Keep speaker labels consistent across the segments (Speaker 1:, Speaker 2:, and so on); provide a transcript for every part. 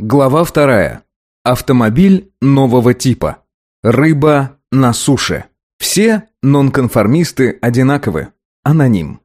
Speaker 1: Глава вторая. Автомобиль нового типа. Рыба на суше. Все нонконформисты одинаковы. Аноним.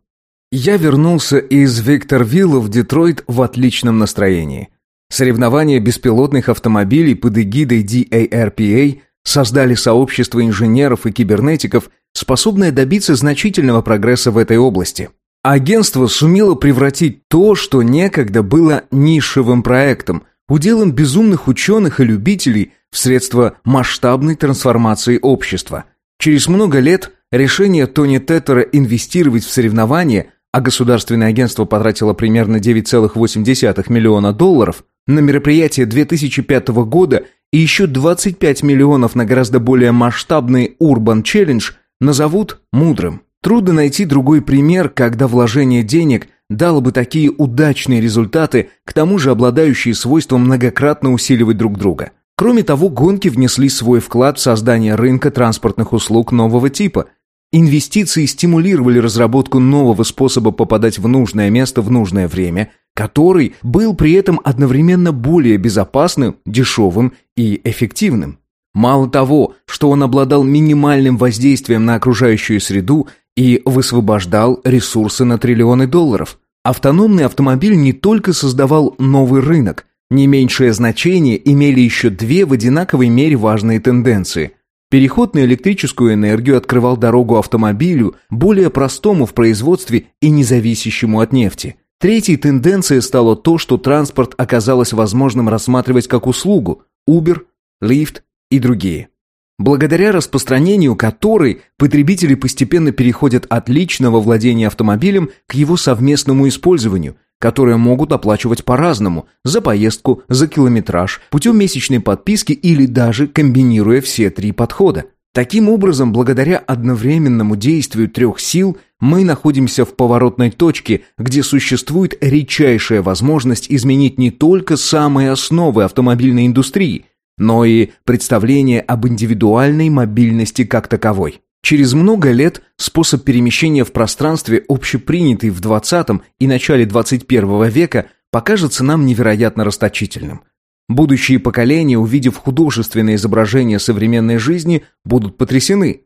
Speaker 1: Я вернулся из Викторвилла в Детройт в отличном настроении. Соревнования беспилотных автомобилей под эгидой DARPA создали сообщество инженеров и кибернетиков, способное добиться значительного прогресса в этой области. Агентство сумело превратить то, что некогда было нишевым проектом, уделом безумных ученых и любителей в средство масштабной трансформации общества. Через много лет решение Тони Теттера инвестировать в соревнования, а государственное агентство потратило примерно 9,8 миллиона долларов, на мероприятие 2005 года и еще 25 миллионов на гораздо более масштабный Urban Challenge назовут мудрым. Трудно найти другой пример, когда вложение денег дало бы такие удачные результаты, к тому же обладающие свойством многократно усиливать друг друга. Кроме того, гонки внесли свой вклад в создание рынка транспортных услуг нового типа. Инвестиции стимулировали разработку нового способа попадать в нужное место в нужное время, который был при этом одновременно более безопасным, дешевым и эффективным. Мало того, что он обладал минимальным воздействием на окружающую среду и высвобождал ресурсы на триллионы долларов. Автономный автомобиль не только создавал новый рынок, не меньшее значение имели еще две в одинаковой мере важные тенденции. Переход на электрическую энергию открывал дорогу автомобилю, более простому в производстве и независящему от нефти. Третьей тенденцией стало то, что транспорт оказалось возможным рассматривать как услугу – Uber, Lyft и другие благодаря распространению которой потребители постепенно переходят от личного владения автомобилем к его совместному использованию, которое могут оплачивать по-разному – за поездку, за километраж, путем месячной подписки или даже комбинируя все три подхода. Таким образом, благодаря одновременному действию трех сил, мы находимся в поворотной точке, где существует редчайшая возможность изменить не только самые основы автомобильной индустрии – но и представление об индивидуальной мобильности как таковой. Через много лет способ перемещения в пространстве, общепринятый в 20 и начале 21 века, покажется нам невероятно расточительным. Будущие поколения, увидев художественное изображение современной жизни, будут потрясены.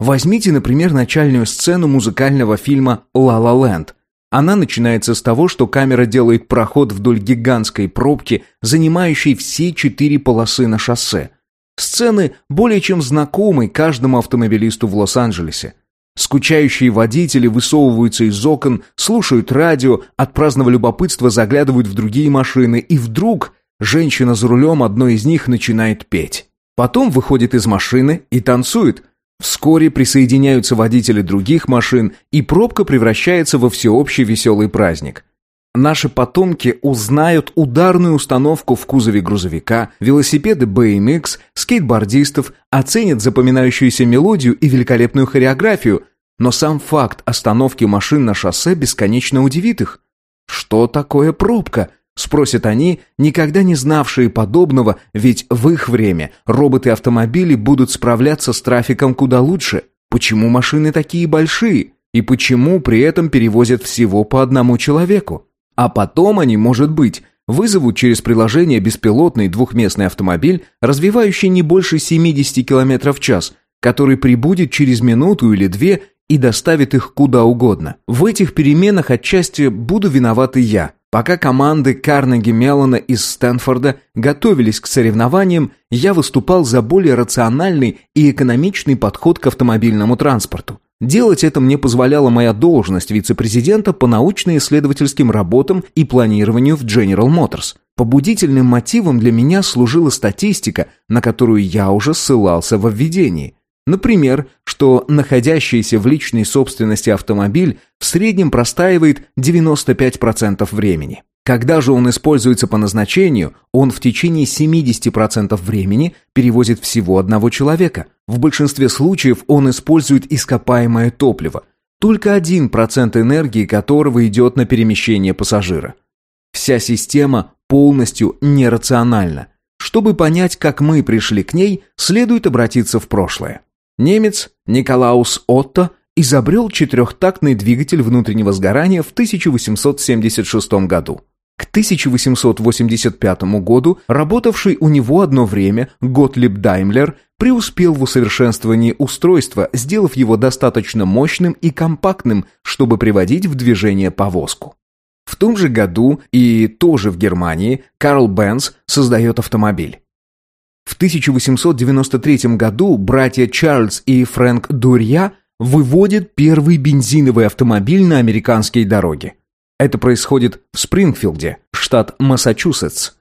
Speaker 1: Возьмите, например, начальную сцену музыкального фильма «Ла Ла Ленд», она начинается с того, что камера делает проход вдоль гигантской пробки, занимающей все четыре полосы на шоссе. Сцены более чем знакомы каждому автомобилисту в Лос-Анджелесе. Скучающие водители высовываются из окон, слушают радио, от праздного любопытства заглядывают в другие машины, и вдруг женщина за рулем одной из них начинает петь. Потом выходит из машины и танцует – Вскоре присоединяются водители других машин, и пробка превращается во всеобщий веселый праздник. Наши потомки узнают ударную установку в кузове грузовика, велосипеды BMX, скейтбордистов, оценят запоминающуюся мелодию и великолепную хореографию, но сам факт остановки машин на шоссе бесконечно удивит их. Что такое пробка? Спросят они, никогда не знавшие подобного, ведь в их время роботы-автомобили будут справляться с трафиком куда лучше. Почему машины такие большие? И почему при этом перевозят всего по одному человеку? А потом они, может быть, вызовут через приложение беспилотный двухместный автомобиль, развивающий не больше 70 км в час, который прибудет через минуту или две и доставит их куда угодно. В этих переменах отчасти буду виноват и я – Пока команды Карнеги Меллона из Стэнфорда готовились к соревнованиям, я выступал за более рациональный и экономичный подход к автомобильному транспорту. Делать это мне позволяла моя должность вице-президента по научно-исследовательским работам и планированию в General Motors. Побудительным мотивом для меня служила статистика, на которую я уже ссылался во введении – Например, что находящийся в личной собственности автомобиль в среднем простаивает 95% времени. Когда же он используется по назначению, он в течение 70% времени перевозит всего одного человека. В большинстве случаев он использует ископаемое топливо, только 1% энергии которого идет на перемещение пассажира. Вся система полностью нерациональна. Чтобы понять, как мы пришли к ней, следует обратиться в прошлое. Немец Николаус Отто изобрел четырехтактный двигатель внутреннего сгорания в 1876 году. К 1885 году работавший у него одно время Готлиб Даймлер преуспел в усовершенствовании устройства, сделав его достаточно мощным и компактным, чтобы приводить в движение повозку. В том же году и тоже в Германии Карл Бенц создает автомобиль. В 1893 году братья Чарльз и Фрэнк Дурья выводят первый бензиновый автомобиль на американские дороги. Это происходит в Спрингфилде, штат Массачусетс.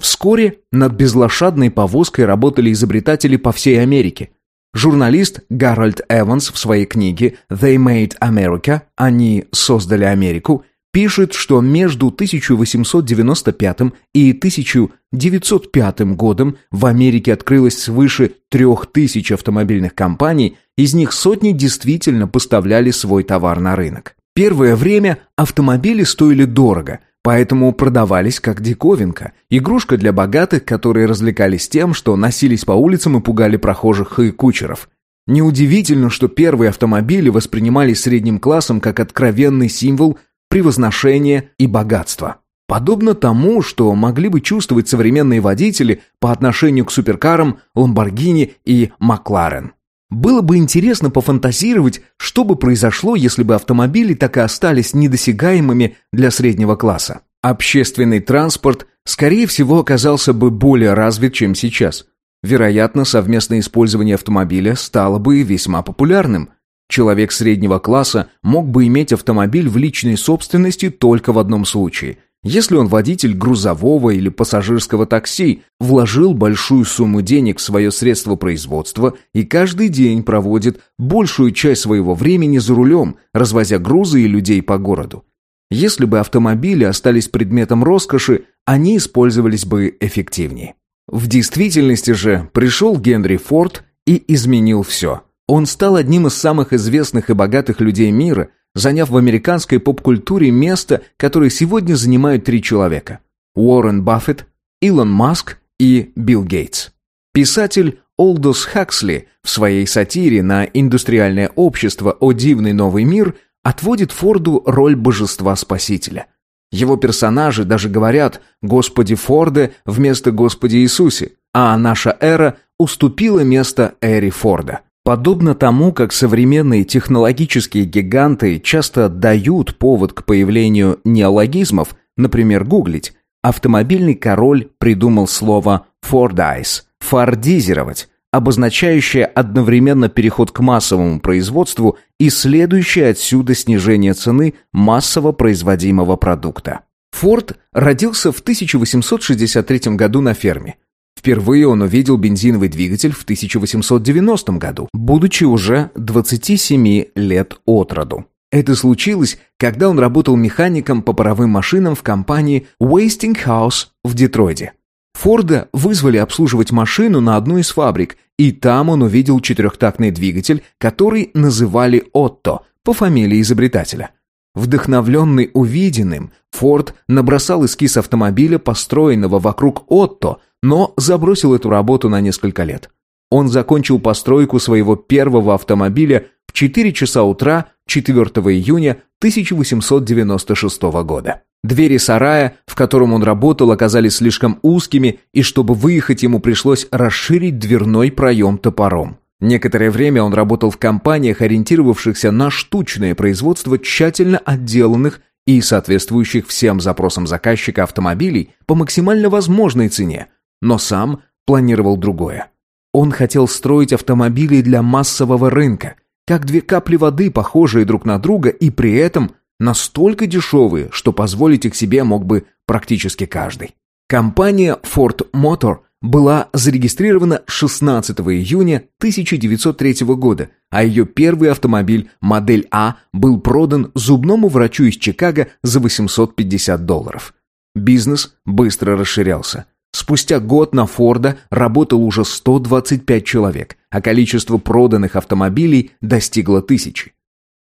Speaker 1: Вскоре над безлошадной повозкой работали изобретатели по всей Америке. Журналист Гарольд Эванс в своей книге «They Made America» «Они создали Америку» пишет, что между 1895 и 1905 годом в Америке открылось свыше 3000 автомобильных компаний, из них сотни действительно поставляли свой товар на рынок. Первое время автомобили стоили дорого, поэтому продавались как диковинка, игрушка для богатых, которые развлекались тем, что носились по улицам и пугали прохожих и кучеров. Неудивительно, что первые автомобили воспринимались средним классом как откровенный символ превозношения и богатства. Подобно тому, что могли бы чувствовать современные водители по отношению к суперкарам Lamborghini и Макларен. Было бы интересно пофантазировать, что бы произошло, если бы автомобили так и остались недосягаемыми для среднего класса. Общественный транспорт, скорее всего, оказался бы более развит, чем сейчас. Вероятно, совместное использование автомобиля стало бы весьма популярным. Человек среднего класса мог бы иметь автомобиль в личной собственности только в одном случае – если он водитель грузового или пассажирского такси, вложил большую сумму денег в свое средство производства и каждый день проводит большую часть своего времени за рулем, развозя грузы и людей по городу. Если бы автомобили остались предметом роскоши, они использовались бы эффективнее. В действительности же пришел Генри Форд и изменил все. Он стал одним из самых известных и богатых людей мира, заняв в американской поп-культуре место, которое сегодня занимают три человека – Уоррен Баффет, Илон Маск и Билл Гейтс. Писатель Олдос Хаксли в своей сатире на индустриальное общество «О дивный новый мир» отводит Форду роль божества-спасителя. Его персонажи даже говорят «Господи Форде» вместо «Господи Иисусе», а наша эра уступила место эре Форда – Подобно тому, как современные технологические гиганты часто дают повод к появлению неологизмов, например, гуглить, автомобильный король придумал слово «фордайз» – «фордизировать», обозначающее одновременно переход к массовому производству и следующее отсюда снижение цены массово производимого продукта. Форд родился в 1863 году на ферме – Впервые он увидел бензиновый двигатель в 1890 году, будучи уже 27 лет от роду. Это случилось, когда он работал механиком по паровым машинам в компании Westinghouse в Детройде. Форда вызвали обслуживать машину на одну из фабрик, и там он увидел четырехтактный двигатель, который называли «Отто» по фамилии изобретателя. Вдохновленный увиденным, Форд набросал эскиз автомобиля, построенного вокруг Отто, но забросил эту работу на несколько лет. Он закончил постройку своего первого автомобиля в 4 часа утра 4 июня 1896 года. Двери сарая, в котором он работал, оказались слишком узкими, и чтобы выехать ему пришлось расширить дверной проем топором. Некоторое время он работал в компаниях, ориентировавшихся на штучное производство тщательно отделанных и соответствующих всем запросам заказчика автомобилей по максимально возможной цене, но сам планировал другое. Он хотел строить автомобили для массового рынка, как две капли воды, похожие друг на друга и при этом настолько дешевые, что позволить их себе мог бы практически каждый. Компания Ford Motor была зарегистрирована 16 июня 1903 года, а ее первый автомобиль, модель А, был продан зубному врачу из Чикаго за 850 долларов. Бизнес быстро расширялся. Спустя год на Форда работало уже 125 человек, а количество проданных автомобилей достигло тысячи.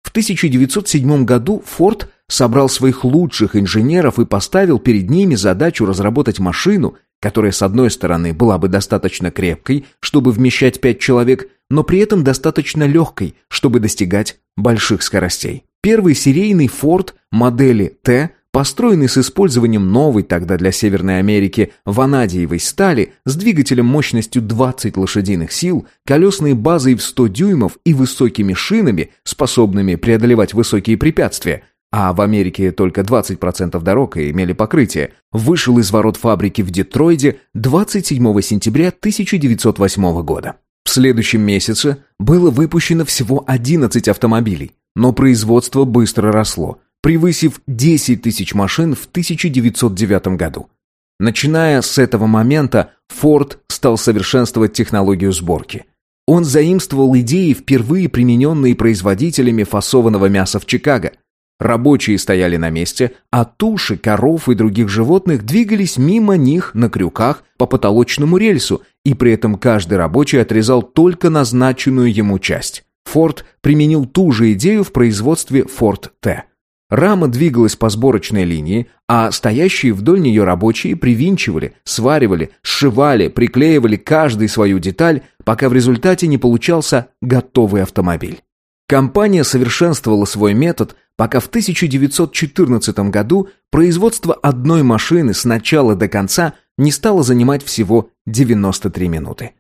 Speaker 1: В 1907 году Форд собрал своих лучших инженеров и поставил перед ними задачу разработать машину, которая, с одной стороны, была бы достаточно крепкой, чтобы вмещать пять человек, но при этом достаточно легкой, чтобы достигать больших скоростей. Первый серийный Ford модели Т построенный с использованием новой тогда для Северной Америки ванадиевой стали с двигателем мощностью 20 лошадиных сил, колесной базой в 100 дюймов и высокими шинами, способными преодолевать высокие препятствия, а в Америке только 20% дорог имели покрытие, вышел из ворот фабрики в Детройде 27 сентября 1908 года. В следующем месяце было выпущено всего 11 автомобилей, но производство быстро росло – превысив 10 тысяч машин в 1909 году. Начиная с этого момента, Форд стал совершенствовать технологию сборки. Он заимствовал идеи, впервые примененные производителями фасованного мяса в Чикаго. Рабочие стояли на месте, а туши коров и других животных двигались мимо них на крюках по потолочному рельсу, и при этом каждый рабочий отрезал только назначенную ему часть. Форд применил ту же идею в производстве Форд Т. Рама двигалась по сборочной линии, а стоящие вдоль нее рабочие привинчивали, сваривали, сшивали, приклеивали каждый свою деталь, пока в результате не получался готовый автомобиль. Компания совершенствовала свой метод, пока в 1914 году производство одной машины с начала до конца не стало занимать всего 93 минуты.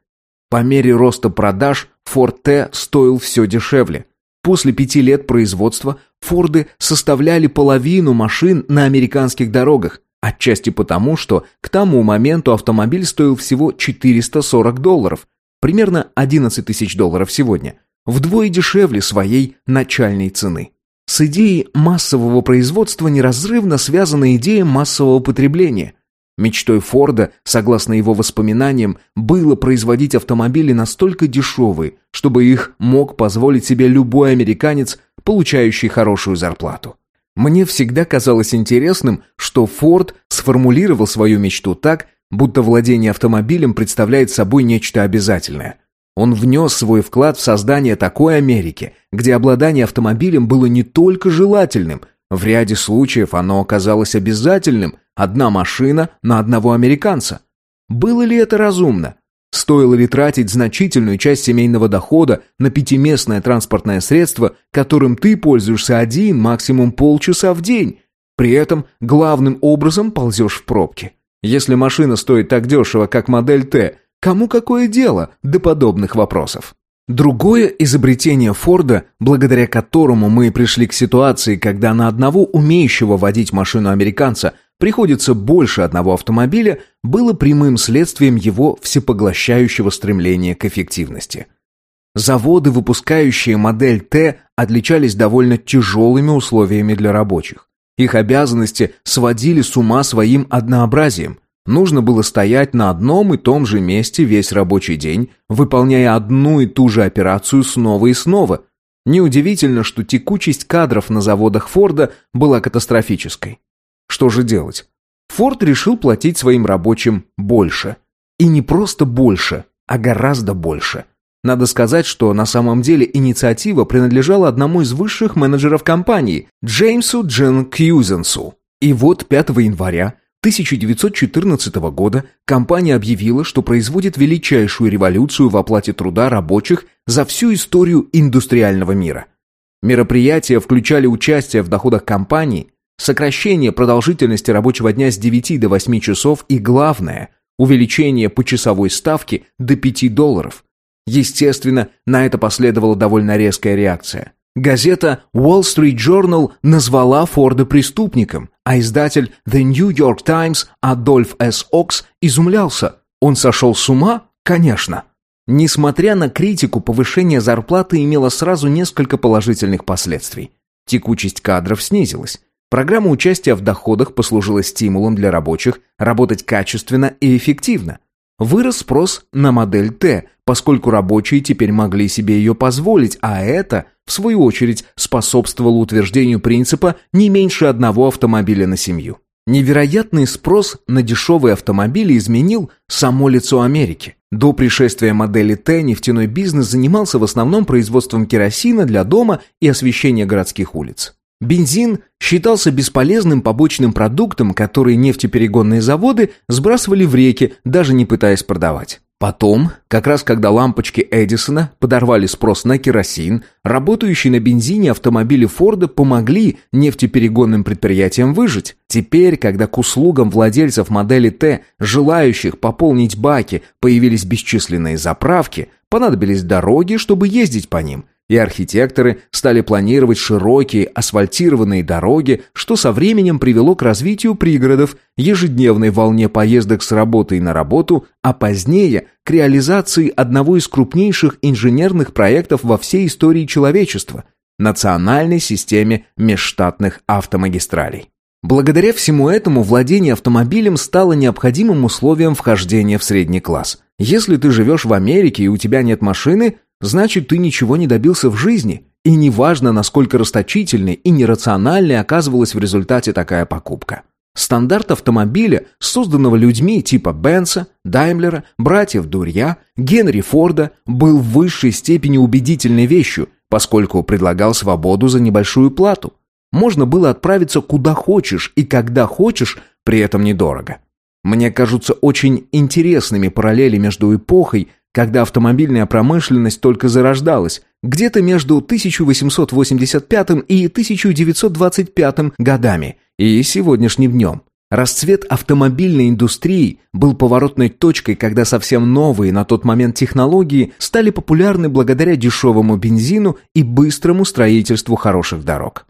Speaker 1: По мере роста продаж Ford T стоил все дешевле – После пяти лет производства Форды составляли половину машин на американских дорогах, отчасти потому, что к тому моменту автомобиль стоил всего 440 долларов, примерно 11 тысяч долларов сегодня, вдвое дешевле своей начальной цены. С идеей массового производства неразрывно связана идея массового потребления – Мечтой Форда, согласно его воспоминаниям, было производить автомобили настолько дешевые, чтобы их мог позволить себе любой американец, получающий хорошую зарплату. Мне всегда казалось интересным, что Форд сформулировал свою мечту так, будто владение автомобилем представляет собой нечто обязательное. Он внес свой вклад в создание такой Америки, где обладание автомобилем было не только желательным, в ряде случаев оно оказалось обязательным – Одна машина на одного американца. Было ли это разумно? Стоило ли тратить значительную часть семейного дохода на пятиместное транспортное средство, которым ты пользуешься один, максимум полчаса в день? При этом главным образом ползешь в пробке. Если машина стоит так дешево, как модель Т, кому какое дело до подобных вопросов? Другое изобретение Форда, благодаря которому мы пришли к ситуации, когда на одного умеющего водить машину американца приходится больше одного автомобиля, было прямым следствием его всепоглощающего стремления к эффективности. Заводы, выпускающие модель Т, отличались довольно тяжелыми условиями для рабочих. Их обязанности сводили с ума своим однообразием. Нужно было стоять на одном и том же месте весь рабочий день, выполняя одну и ту же операцию снова и снова. Неудивительно, что текучесть кадров на заводах Форда была катастрофической. Что же делать? Форд решил платить своим рабочим больше. И не просто больше, а гораздо больше. Надо сказать, что на самом деле инициатива принадлежала одному из высших менеджеров компании, Джеймсу Джин Кьюзенсу. И вот 5 января 1914 года компания объявила, что производит величайшую революцию в оплате труда рабочих за всю историю индустриального мира. Мероприятия включали участие в доходах компании, Сокращение продолжительности рабочего дня с 9 до 8 часов и, главное, увеличение почасовой ставки до 5 долларов. Естественно, на это последовала довольно резкая реакция. Газета Wall Street Journal назвала Форда преступником, а издатель The New York Times Адольф С. Окс изумлялся. Он сошел с ума? Конечно. Несмотря на критику, повышение зарплаты имело сразу несколько положительных последствий. Текучесть кадров снизилась. Программа участия в доходах послужила стимулом для рабочих работать качественно и эффективно. Вырос спрос на модель Т, поскольку рабочие теперь могли себе ее позволить, а это, в свою очередь, способствовало утверждению принципа не меньше одного автомобиля на семью. Невероятный спрос на дешевые автомобили изменил само лицо Америки. До пришествия модели Т нефтяной бизнес занимался в основном производством керосина для дома и освещения городских улиц. Бензин считался бесполезным побочным продуктом, который нефтеперегонные заводы сбрасывали в реки, даже не пытаясь продавать. Потом, как раз когда лампочки Эдисона подорвали спрос на керосин, работающие на бензине автомобили Форда помогли нефтеперегонным предприятиям выжить. Теперь, когда к услугам владельцев модели Т, желающих пополнить баки, появились бесчисленные заправки, понадобились дороги, чтобы ездить по ним – и архитекторы стали планировать широкие асфальтированные дороги, что со временем привело к развитию пригородов, ежедневной волне поездок с работы и на работу, а позднее к реализации одного из крупнейших инженерных проектов во всей истории человечества – национальной системе межштатных автомагистралей. Благодаря всему этому владение автомобилем стало необходимым условием вхождения в средний класс. Если ты живешь в Америке и у тебя нет машины, значит ты ничего не добился в жизни. И неважно, насколько расточительной и нерациональной оказывалась в результате такая покупка. Стандарт автомобиля, созданного людьми типа Бенса, Даймлера, братьев Дурья, Генри Форда, был в высшей степени убедительной вещью, поскольку предлагал свободу за небольшую плату. Можно было отправиться куда хочешь и когда хочешь, при этом недорого. Мне кажутся очень интересными параллели между эпохой, когда автомобильная промышленность только зарождалась, где-то между 1885 и 1925 годами и сегодняшним днем. Расцвет автомобильной индустрии был поворотной точкой, когда совсем новые на тот момент технологии стали популярны благодаря дешевому бензину и быстрому строительству хороших дорог.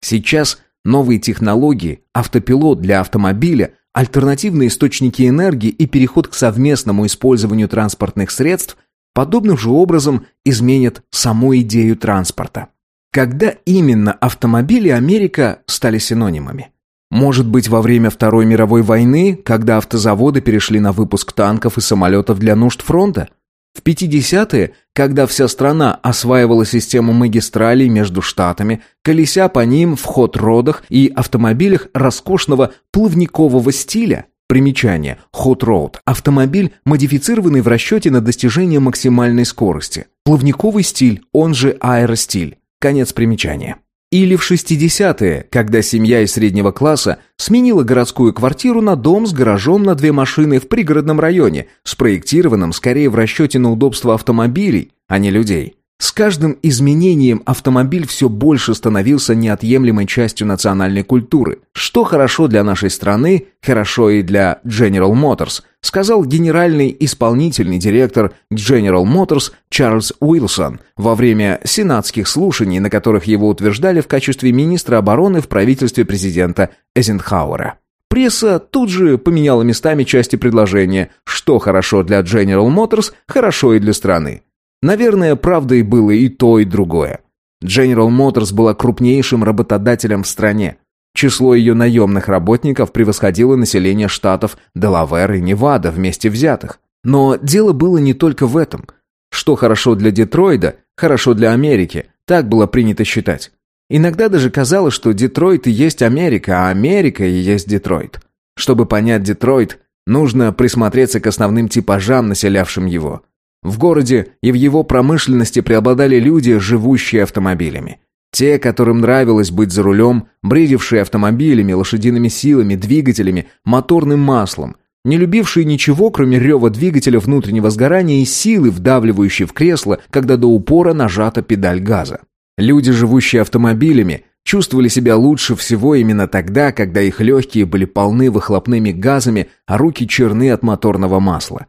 Speaker 1: Сейчас новые технологии, автопилот для автомобиля, альтернативные источники энергии и переход к совместному использованию транспортных средств подобным же образом изменят саму идею транспорта. Когда именно автомобили Америка стали синонимами? Может быть, во время Второй мировой войны, когда автозаводы перешли на выпуск танков и самолетов для нужд фронта? В 50-е, когда вся страна осваивала систему магистралей между штатами, колеся по ним в хот-родах и автомобилях роскошного плавникового стиля. Примечание. Hot-Rod – автомобиль, модифицированный в расчете на достижение максимальной скорости. Плавниковый стиль, он же аэростиль. Конец примечания. Или в 60-е, когда семья из среднего класса сменила городскую квартиру на дом с гаражом на две машины в пригородном районе, спроектированном скорее в расчете на удобство автомобилей, а не людей. С каждым изменением автомобиль все больше становился неотъемлемой частью национальной культуры. Что хорошо для нашей страны, хорошо и для General Motors, сказал генеральный исполнительный директор General Motors Чарльз Уилсон во время сенатских слушаний, на которых его утверждали в качестве министра обороны в правительстве президента Эйзенхауэра. Пресса тут же поменяла местами части предложения, что хорошо для General Motors, хорошо и для страны. Наверное, правдой было и то, и другое. General Motors была крупнейшим работодателем в стране. Число ее наемных работников превосходило население штатов Делавэр и Невада вместе взятых. Но дело было не только в этом. Что хорошо для Детройда, хорошо для Америки, так было принято считать. Иногда даже казалось, что Детройт и есть Америка, а Америка и есть Детройт. Чтобы понять Детройт, нужно присмотреться к основным типажам, населявшим его – в городе и в его промышленности преобладали люди, живущие автомобилями. Те, которым нравилось быть за рулем, бредившие автомобилями, лошадиными силами, двигателями, моторным маслом, не любившие ничего, кроме рева двигателя внутреннего сгорания и силы, вдавливающей в кресло, когда до упора нажата педаль газа. Люди, живущие автомобилями, чувствовали себя лучше всего именно тогда, когда их легкие были полны выхлопными газами, а руки черны от моторного масла.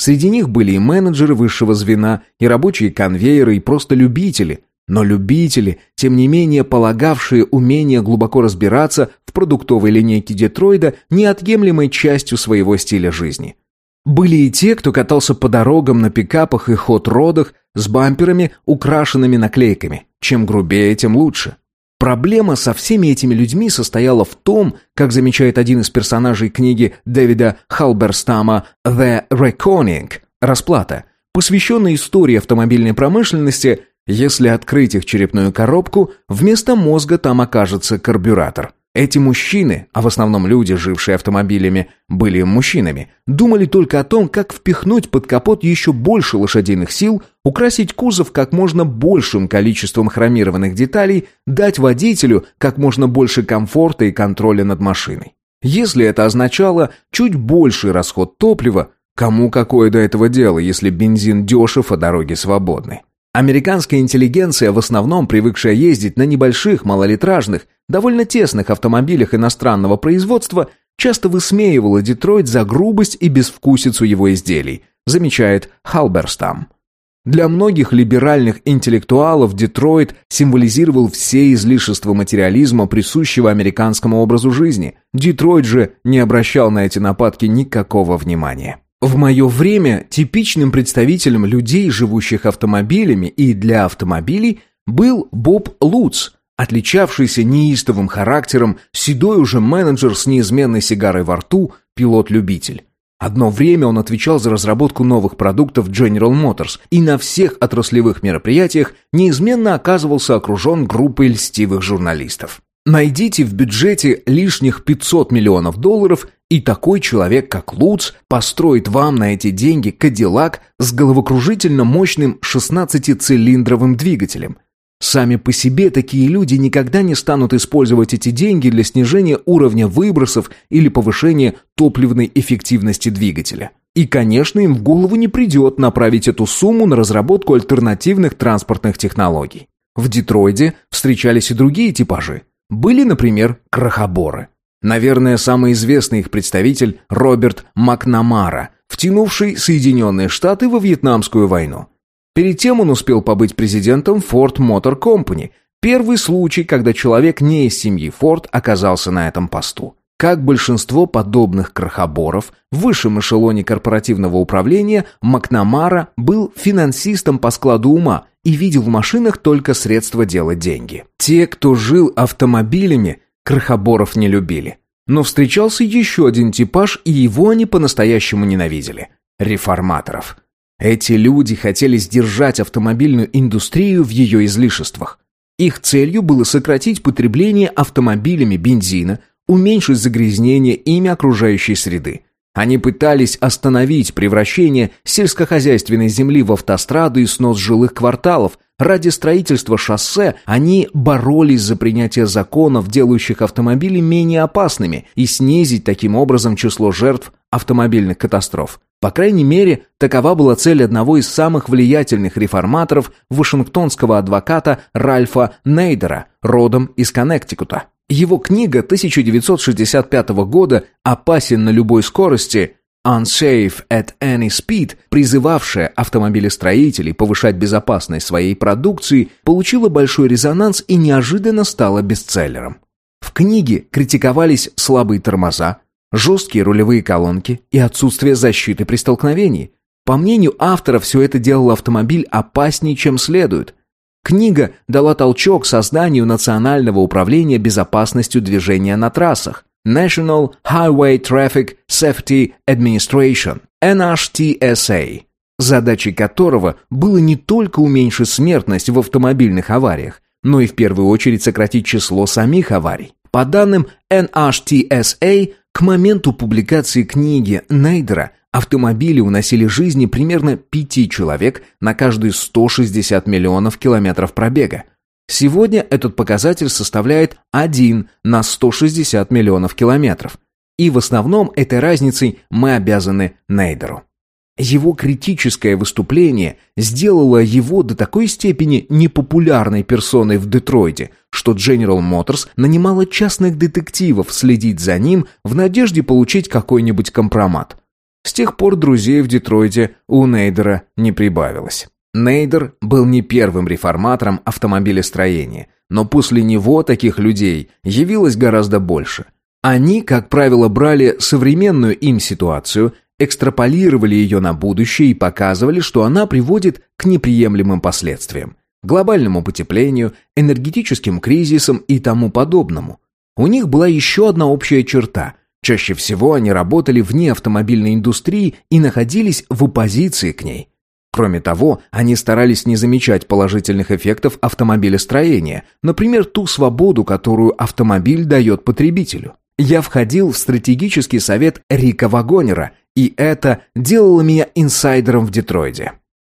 Speaker 1: Среди них были и менеджеры высшего звена, и рабочие конвейеры, и просто любители. Но любители, тем не менее полагавшие умение глубоко разбираться в продуктовой линейке Детройда неотъемлемой частью своего стиля жизни. Были и те, кто катался по дорогам на пикапах и хот-родах с бамперами, украшенными наклейками. Чем грубее, тем лучше. Проблема со всеми этими людьми состояла в том, как замечает один из персонажей книги Дэвида Халберстама «The Reckoning» – «Расплата», посвященной истории автомобильной промышленности, если открыть их черепную коробку, вместо мозга там окажется карбюратор – эти мужчины, а в основном люди, жившие автомобилями, были мужчинами, думали только о том, как впихнуть под капот еще больше лошадиных сил, украсить кузов как можно большим количеством хромированных деталей, дать водителю как можно больше комфорта и контроля над машиной. Если это означало чуть больший расход топлива, Кому какое до этого дело, если бензин дешев, а дороги свободны? Американская интеллигенция, в основном привыкшая ездить на небольших, малолитражных, довольно тесных автомобилях иностранного производства, часто высмеивала Детройт за грубость и безвкусицу его изделий, замечает Халберстам. Для многих либеральных интеллектуалов Детройт символизировал все излишества материализма, присущего американскому образу жизни. Детройт же не обращал на эти нападки никакого внимания. В мое время типичным представителем людей, живущих автомобилями и для автомобилей, был Боб Луц, отличавшийся неистовым характером, седой уже менеджер с неизменной сигарой во рту, пилот-любитель. Одно время он отвечал за разработку новых продуктов General Motors и на всех отраслевых мероприятиях неизменно оказывался окружен группой льстивых журналистов. Найдите в бюджете лишних 500 миллионов долларов, и такой человек, как Луц, построит вам на эти деньги Кадиллак с головокружительно мощным 16-цилиндровым двигателем – Сами по себе такие люди никогда не станут использовать эти деньги для снижения уровня выбросов или повышения топливной эффективности двигателя. И, конечно, им в голову не придет направить эту сумму на разработку альтернативных транспортных технологий. В Детройде встречались и другие типажи. Были, например, крохоборы. Наверное, самый известный их представитель Роберт Макнамара, втянувший Соединенные Штаты во Вьетнамскую войну. Перед тем он успел побыть президентом Ford Motor Company. Первый случай, когда человек не из семьи Ford оказался на этом посту. Как большинство подобных крохоборов, в высшем эшелоне корпоративного управления Макнамара был финансистом по складу ума и видел в машинах только средства делать деньги. Те, кто жил автомобилями, крохоборов не любили. Но встречался еще один типаж, и его они по-настоящему ненавидели – реформаторов – эти люди хотели сдержать автомобильную индустрию в ее излишествах. Их целью было сократить потребление автомобилями бензина, уменьшить загрязнение ими окружающей среды. Они пытались остановить превращение сельскохозяйственной земли в автостраду и снос жилых кварталов. Ради строительства шоссе они боролись за принятие законов, делающих автомобили менее опасными, и снизить таким образом число жертв автомобильных катастроф. По крайней мере, такова была цель одного из самых влиятельных реформаторов вашингтонского адвоката Ральфа Нейдера, родом из Коннектикута. Его книга 1965 года «Опасен на любой скорости» Unsafe at any speed, призывавшая автомобилестроителей повышать безопасность своей продукции, получила большой резонанс и неожиданно стала бестселлером. В книге критиковались слабые тормоза, жесткие рулевые колонки и отсутствие защиты при столкновении. По мнению автора, все это делало автомобиль опаснее, чем следует. Книга дала толчок созданию Национального управления безопасностью движения на трассах National Highway Traffic Safety Administration, NHTSA, задачей которого было не только уменьшить смертность в автомобильных авариях, но и в первую очередь сократить число самих аварий. По данным NHTSA, к моменту публикации книги Нейдера автомобили уносили жизни примерно пяти человек на каждые 160 миллионов километров пробега. Сегодня этот показатель составляет 1 на 160 миллионов километров. И в основном этой разницей мы обязаны Нейдеру. Его критическое выступление сделало его до такой степени непопулярной персоной в Детройте, что General Motors нанимала частных детективов следить за ним в надежде получить какой-нибудь компромат. С тех пор друзей в Детройте у Нейдера не прибавилось. Нейдер был не первым реформатором автомобилестроения, но после него таких людей явилось гораздо больше. Они, как правило, брали современную им ситуацию экстраполировали ее на будущее и показывали, что она приводит к неприемлемым последствиям. Глобальному потеплению, энергетическим кризисам и тому подобному. У них была еще одна общая черта. Чаще всего они работали вне автомобильной индустрии и находились в оппозиции к ней. Кроме того, они старались не замечать положительных эффектов автомобилестроения, например, ту свободу, которую автомобиль дает потребителю. Я входил в стратегический совет Рика Вагонера и это делало меня инсайдером в Детройде.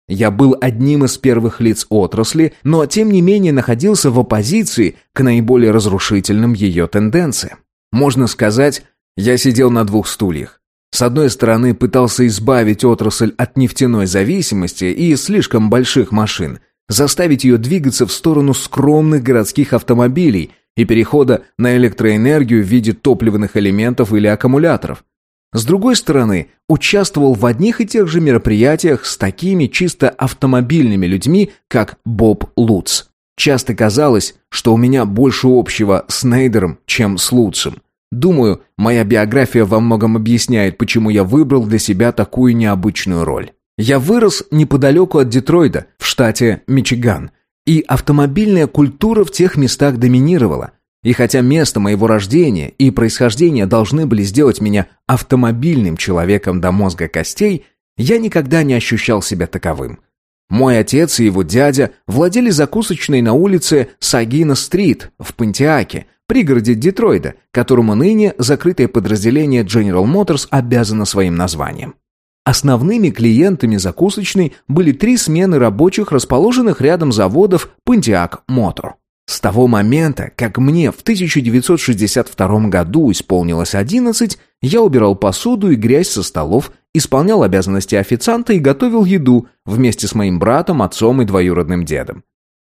Speaker 1: Я был одним из первых лиц отрасли, но тем не менее находился в оппозиции к наиболее разрушительным ее тенденциям. Можно сказать, я сидел на двух стульях. С одной стороны, пытался избавить отрасль от нефтяной зависимости и слишком больших машин, заставить ее двигаться в сторону скромных городских автомобилей и перехода на электроэнергию в виде топливных элементов или аккумуляторов. С другой стороны, участвовал в одних и тех же мероприятиях с такими чисто автомобильными людьми, как Боб Луц. Часто казалось, что у меня больше общего с Нейдером, чем с Луцем. Думаю, моя биография во многом объясняет, почему я выбрал для себя такую необычную роль. Я вырос неподалеку от Детройта, в штате Мичиган, и автомобильная культура в тех местах доминировала. И хотя место моего рождения и происхождения должны были сделать меня автомобильным человеком до мозга костей, я никогда не ощущал себя таковым. Мой отец и его дядя владели закусочной на улице Сагина-стрит в Пантиаке, пригороде Детройта, которому ныне закрытое подразделение General Motors обязано своим названием. Основными клиентами закусочной были три смены рабочих, расположенных рядом заводов Pontiac Motor. С того момента, как мне в 1962 году исполнилось 11, я убирал посуду и грязь со столов, исполнял обязанности официанта и готовил еду вместе с моим братом, отцом и двоюродным дедом.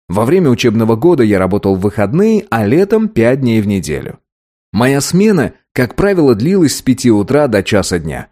Speaker 1: Во время учебного года я работал в выходные, а летом 5 дней в неделю. Моя смена, как правило, длилась с 5 утра до часа дня.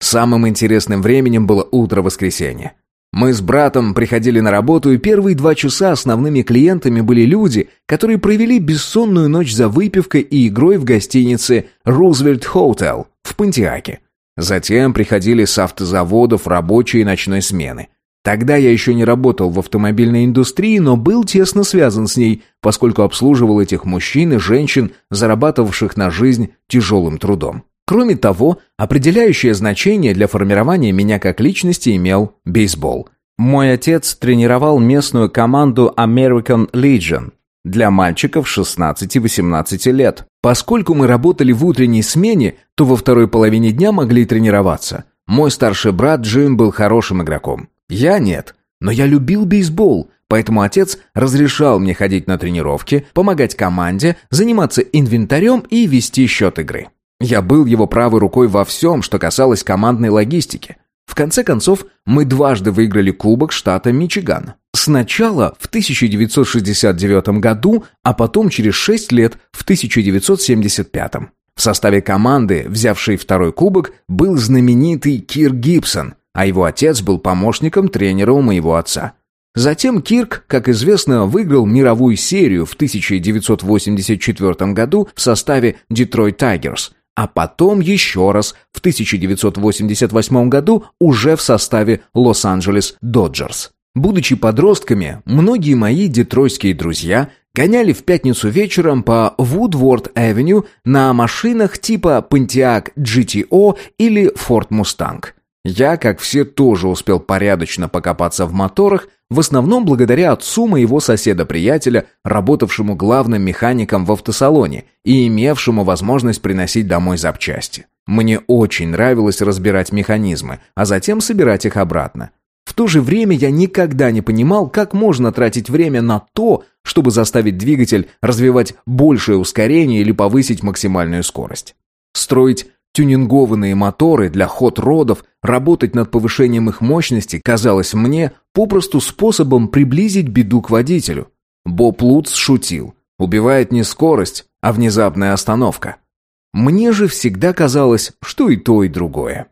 Speaker 1: Самым интересным временем было утро воскресенья. Мы с братом приходили на работу, и первые два часа основными клиентами были люди, которые провели бессонную ночь за выпивкой и игрой в гостинице «Рузвельт Hotel в Пантиаке. Затем приходили с автозаводов рабочие ночной смены. Тогда я еще не работал в автомобильной индустрии, но был тесно связан с ней, поскольку обслуживал этих мужчин и женщин, зарабатывавших на жизнь тяжелым трудом. Кроме того, определяющее значение для формирования меня как личности имел бейсбол. Мой отец тренировал местную команду American Legion для мальчиков 16-18 лет. Поскольку мы работали в утренней смене, то во второй половине дня могли тренироваться. Мой старший брат Джим был хорошим игроком. Я нет, но я любил бейсбол, поэтому отец разрешал мне ходить на тренировки, помогать команде, заниматься инвентарем и вести счет игры. Я был его правой рукой во всем, что касалось командной логистики. В конце концов, мы дважды выиграли Кубок штата Мичиган. Сначала в 1969 году, а потом через шесть лет в 1975. В составе команды, взявшей второй кубок, был знаменитый Кир Гибсон, а его отец был помощником тренера у моего отца. Затем Кирк, как известно, выиграл мировую серию в 1984 году в составе Detroit Tigers – а потом еще раз в 1988 году уже в составе Лос-Анджелес Доджерс. Будучи подростками, многие мои детройтские друзья гоняли в пятницу вечером по Вудворд-авеню на машинах типа Pontiac GTO или Ford Mustang. Я, как все, тоже успел порядочно покопаться в моторах, в основном благодаря отцу моего соседа-приятеля, работавшему главным механиком в автосалоне и имевшему возможность приносить домой запчасти. Мне очень нравилось разбирать механизмы, а затем собирать их обратно. В то же время я никогда не понимал, как можно тратить время на то, чтобы заставить двигатель развивать большее ускорение или повысить максимальную скорость. Строить Тюнингованные моторы для хот-родов, работать над повышением их мощности казалось мне попросту способом приблизить беду к водителю. Боб Лутц шутил. Убивает не скорость, а внезапная остановка. Мне же всегда казалось, что и то, и другое.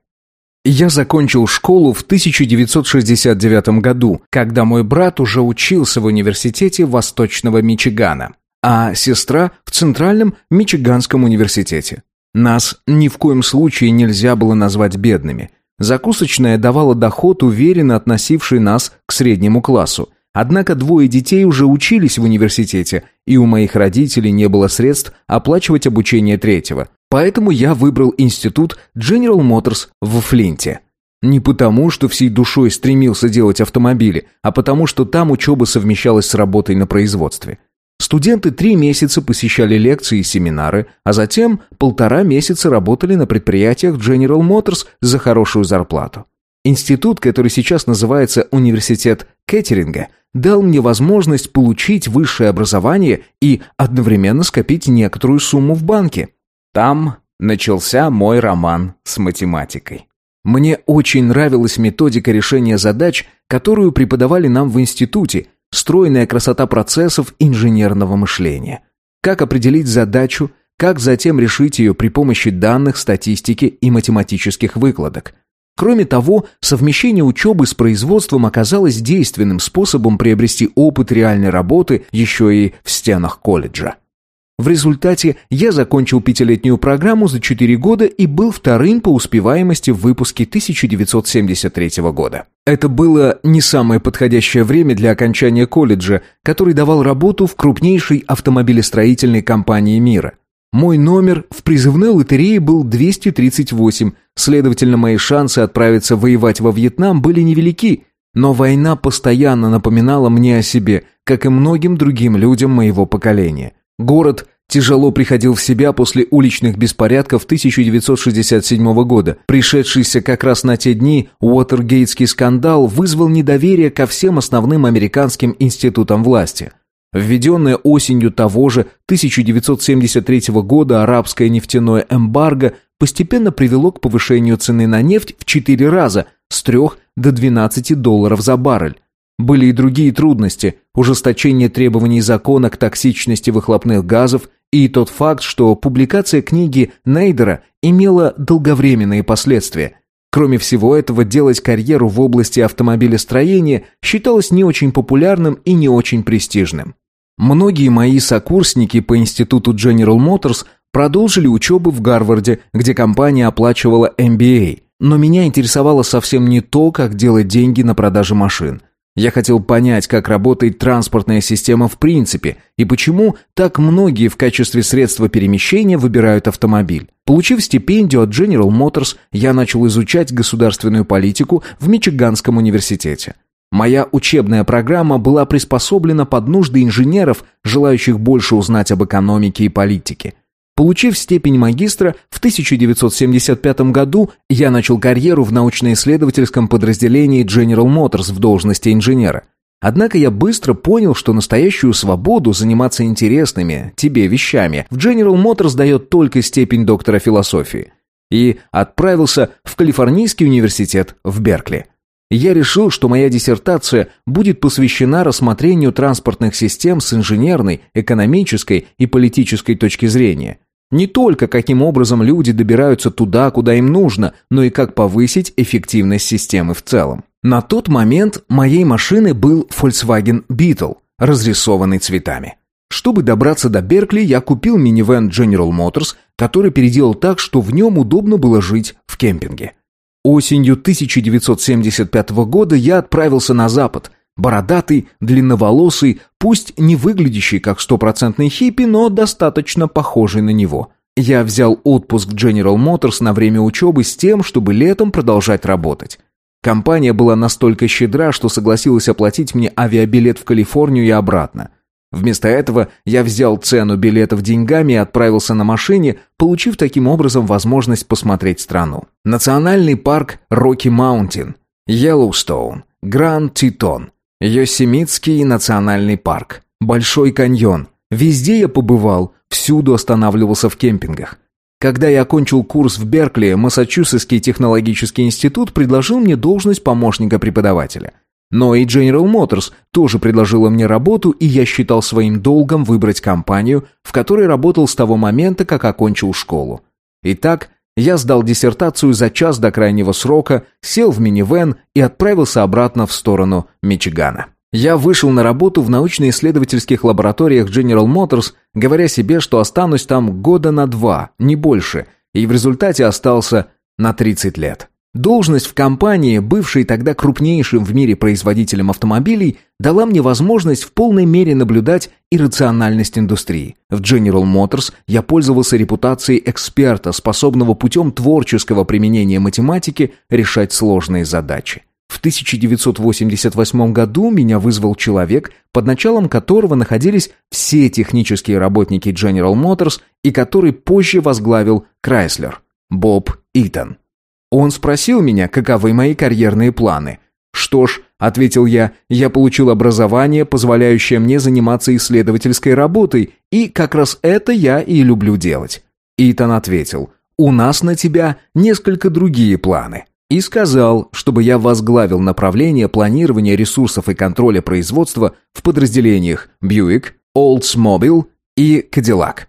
Speaker 1: Я закончил школу в 1969 году, когда мой брат уже учился в университете Восточного Мичигана, а сестра в Центральном Мичиганском университете. Нас ни в коем случае нельзя было назвать бедными. Закусочная давала доход, уверенно относивший нас к среднему классу. Однако двое детей уже учились в университете, и у моих родителей не было средств оплачивать обучение третьего. Поэтому я выбрал институт General Motors в Флинте. Не потому, что всей душой стремился делать автомобили, а потому, что там учеба совмещалась с работой на производстве. Студенты три месяца посещали лекции и семинары, а затем полтора месяца работали на предприятиях General Motors за хорошую зарплату. Институт, который сейчас называется Университет Кеттеринга, дал мне возможность получить высшее образование и одновременно скопить некоторую сумму в банке. Там начался мой роман с математикой. Мне очень нравилась методика решения задач, которую преподавали нам в институте, стройная красота процессов инженерного мышления. Как определить задачу, как затем решить ее при помощи данных, статистики и математических выкладок. Кроме того, совмещение учебы с производством оказалось действенным способом приобрести опыт реальной работы еще и в стенах колледжа. В результате я закончил пятилетнюю программу за 4 года и был вторым по успеваемости в выпуске 1973 года. Это было не самое подходящее время для окончания колледжа, который давал работу в крупнейшей автомобилестроительной компании мира. Мой номер в призывной лотерее был 238, следовательно, мои шансы отправиться воевать во Вьетнам были невелики, но война постоянно напоминала мне о себе, как и многим другим людям моего поколения. Город тяжело приходил в себя после уличных беспорядков 1967 года. Пришедшийся как раз на те дни Уотергейтский скандал вызвал недоверие ко всем основным американским институтам власти. Введенное осенью того же 1973 года арабское нефтяное эмбарго постепенно привело к повышению цены на нефть в 4 раза с 3 до 12 долларов за баррель. Были и другие трудности – ужесточение требований закона к токсичности выхлопных газов и тот факт, что публикация книги Нейдера имела долговременные последствия. Кроме всего этого, делать карьеру в области автомобилестроения считалось не очень популярным и не очень престижным. Многие мои сокурсники по институту General Motors продолжили учебу в Гарварде, где компания оплачивала MBA, но меня интересовало совсем не то, как делать деньги на продаже машин – я хотел понять, как работает транспортная система в принципе и почему так многие в качестве средства перемещения выбирают автомобиль. Получив стипендию от General Motors, я начал изучать государственную политику в Мичиганском университете. Моя учебная программа была приспособлена под нужды инженеров, желающих больше узнать об экономике и политике. Получив степень магистра, в 1975 году я начал карьеру в научно-исследовательском подразделении General Motors в должности инженера. Однако я быстро понял, что настоящую свободу заниматься интересными тебе вещами в General Motors дает только степень доктора философии. И отправился в Калифорнийский университет в Беркли. Я решил, что моя диссертация будет посвящена рассмотрению транспортных систем с инженерной, экономической и политической точки зрения. Не только каким образом люди добираются туда, куда им нужно, но и как повысить эффективность системы в целом. На тот момент моей машины был Volkswagen Beetle, разрисованный цветами. Чтобы добраться до Беркли, я купил минивэн General Motors, который переделал так, что в нем удобно было жить в кемпинге. Осенью 1975 года я отправился на запад. Бородатый, длинноволосый, пусть не выглядящий как стопроцентный хиппи, но достаточно похожий на него. Я взял отпуск в General Motors на время учебы с тем, чтобы летом продолжать работать. Компания была настолько щедра, что согласилась оплатить мне авиабилет в Калифорнию и обратно – Вместо этого я взял цену билетов деньгами и отправился на машине, получив таким образом возможность посмотреть страну. Национальный парк Роки Маунтин, Йеллоустоун, Гранд Титон, Йосемитский национальный парк, Большой каньон. Везде я побывал, всюду останавливался в кемпингах. Когда я окончил курс в Беркли, Массачусетский технологический институт предложил мне должность помощника преподавателя. Но и General Motors тоже предложила мне работу, и я считал своим долгом выбрать компанию, в которой работал с того момента, как окончил школу. Итак, я сдал диссертацию за час до крайнего срока, сел в минивэн и отправился обратно в сторону Мичигана. Я вышел на работу в научно-исследовательских лабораториях General Motors, говоря себе, что останусь там года на два, не больше, и в результате остался на 30 лет. Должность в компании, бывшей тогда крупнейшим в мире производителем автомобилей, дала мне возможность в полной мере наблюдать иррациональность индустрии. В General Motors я пользовался репутацией эксперта, способного путем творческого применения математики решать сложные задачи. В 1988 году меня вызвал человек, под началом которого находились все технические работники General Motors и который позже возглавил Chrysler – Боб Итон. Он спросил меня, каковы мои карьерные планы. «Что ж», — ответил я, — «я получил образование, позволяющее мне заниматься исследовательской работой, и как раз это я и люблю делать». Итан ответил, у нас на тебя несколько другие планы. И сказал, чтобы я возглавил направление планирования ресурсов и контроля производства в подразделениях Buick, Oldsmobile и Cadillac.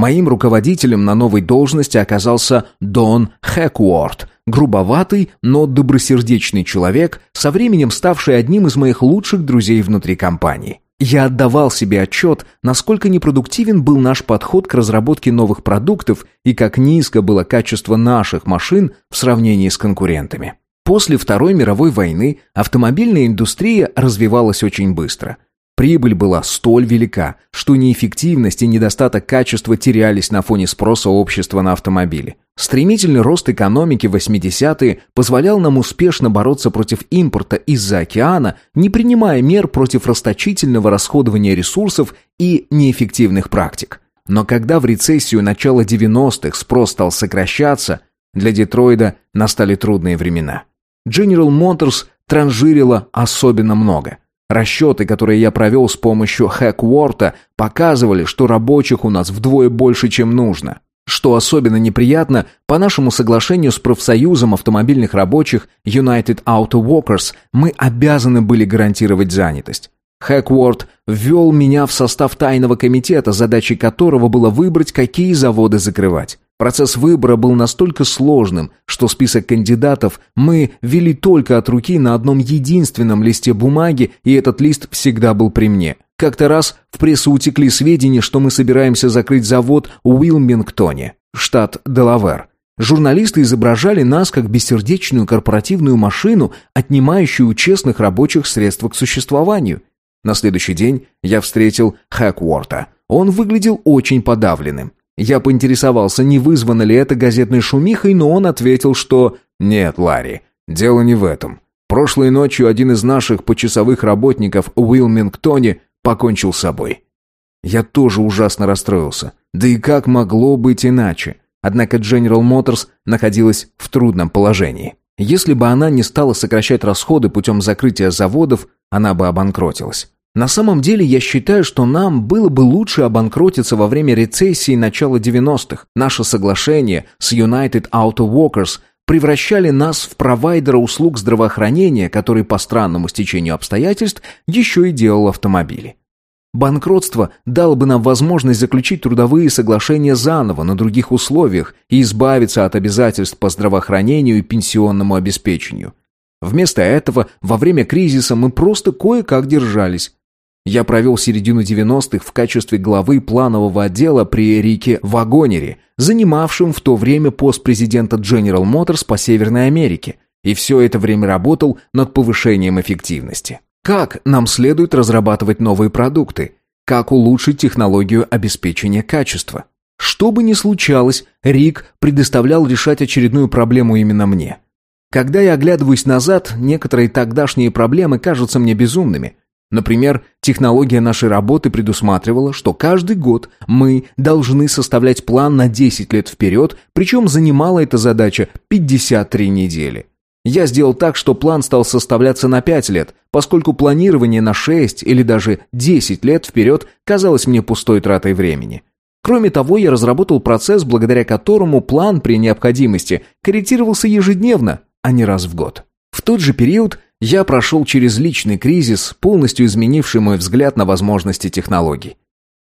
Speaker 1: Моим руководителем на новой должности оказался Дон Хэкворт, грубоватый, но добросердечный человек, со временем ставший одним из моих лучших друзей внутри компании. Я отдавал себе отчет, насколько непродуктивен был наш подход к разработке новых продуктов и как низко было качество наших машин в сравнении с конкурентами. После Второй мировой войны автомобильная индустрия развивалась очень быстро – Прибыль была столь велика, что неэффективность и недостаток качества терялись на фоне спроса общества на автомобили. Стремительный рост экономики в 80-е позволял нам успешно бороться против импорта из-за океана, не принимая мер против расточительного расходования ресурсов и неэффективных практик. Но когда в рецессию начала 90-х спрос стал сокращаться, для Детройда настали трудные времена. General Motors транжирила особенно много – Расчеты, которые я провел с помощью Хэкворта, показывали, что рабочих у нас вдвое больше, чем нужно. Что особенно неприятно, по нашему соглашению с профсоюзом автомобильных рабочих United Auto Workers мы обязаны были гарантировать занятость. Хэкворт ввел меня в состав тайного комитета, задачей которого было выбрать, какие заводы закрывать. Процесс выбора был настолько сложным, что список кандидатов мы вели только от руки на одном единственном листе бумаги, и этот лист всегда был при мне. Как-то раз в прессу утекли сведения, что мы собираемся закрыть завод в Уилмингтоне, штат Делавер. Журналисты изображали нас как бессердечную корпоративную машину, отнимающую у честных рабочих средства к существованию. На следующий день я встретил Хэкворта. Он выглядел очень подавленным. Я поинтересовался, не вызвано ли это газетной шумихой, но он ответил, что «Нет, Ларри, дело не в этом. Прошлой ночью один из наших почасовых работников в Уилмингтоне покончил с собой». Я тоже ужасно расстроился. Да и как могло быть иначе? Однако General Motors находилась в трудном положении. Если бы она не стала сокращать расходы путем закрытия заводов, она бы обанкротилась. На самом деле я считаю, что нам было бы лучше обанкротиться во время рецессии начала 90-х. Наше соглашение с United Auto Workers превращали нас в провайдера услуг здравоохранения, который по странному стечению обстоятельств еще и делал автомобили. Банкротство дало бы нам возможность заключить трудовые соглашения заново на других условиях и избавиться от обязательств по здравоохранению и пенсионному обеспечению. Вместо этого во время кризиса мы просто кое-как держались. Я провел середину 90-х в качестве главы планового отдела при Рике Вагонере, занимавшем в то время пост президента General Motors по Северной Америке, и все это время работал над повышением эффективности. Как нам следует разрабатывать новые продукты? Как улучшить технологию обеспечения качества? Что бы ни случалось, Рик предоставлял решать очередную проблему именно мне. Когда я оглядываюсь назад, некоторые тогдашние проблемы кажутся мне безумными. Например, технология нашей работы предусматривала, что каждый год мы должны составлять план на 10 лет вперед, причем занимала эта задача 53 недели. Я сделал так, что план стал составляться на 5 лет, поскольку планирование на 6 или даже 10 лет вперед казалось мне пустой тратой времени. Кроме того, я разработал процесс, благодаря которому план при необходимости корректировался ежедневно, а не раз в год. В тот же период я прошел через личный кризис, полностью изменивший мой взгляд на возможности технологий.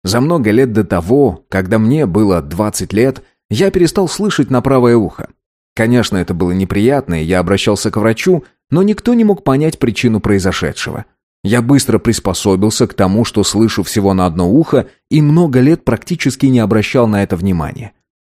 Speaker 1: За много лет до того, когда мне было 20 лет, я перестал слышать на правое ухо. Конечно, это было неприятно, и я обращался к врачу, но никто не мог понять причину произошедшего. Я быстро приспособился к тому, что слышу всего на одно ухо, и много лет практически не обращал на это внимания.